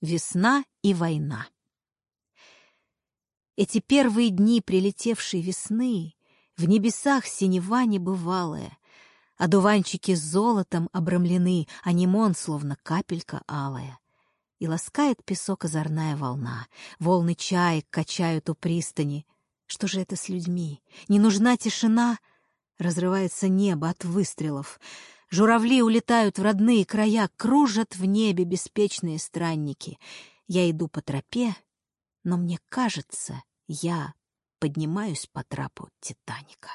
Весна и война. Эти первые дни прилетевшей весны В небесах синева небывалая, Одуванчики с золотом обрамлены, А немон словно капелька алая. И ласкает песок озорная волна, Волны чаек качают у пристани. Что же это с людьми? Не нужна тишина? Разрывается небо от выстрелов — Журавли улетают в родные края, кружат в небе беспечные странники. Я иду по тропе, но мне кажется, я поднимаюсь по трапу Титаника.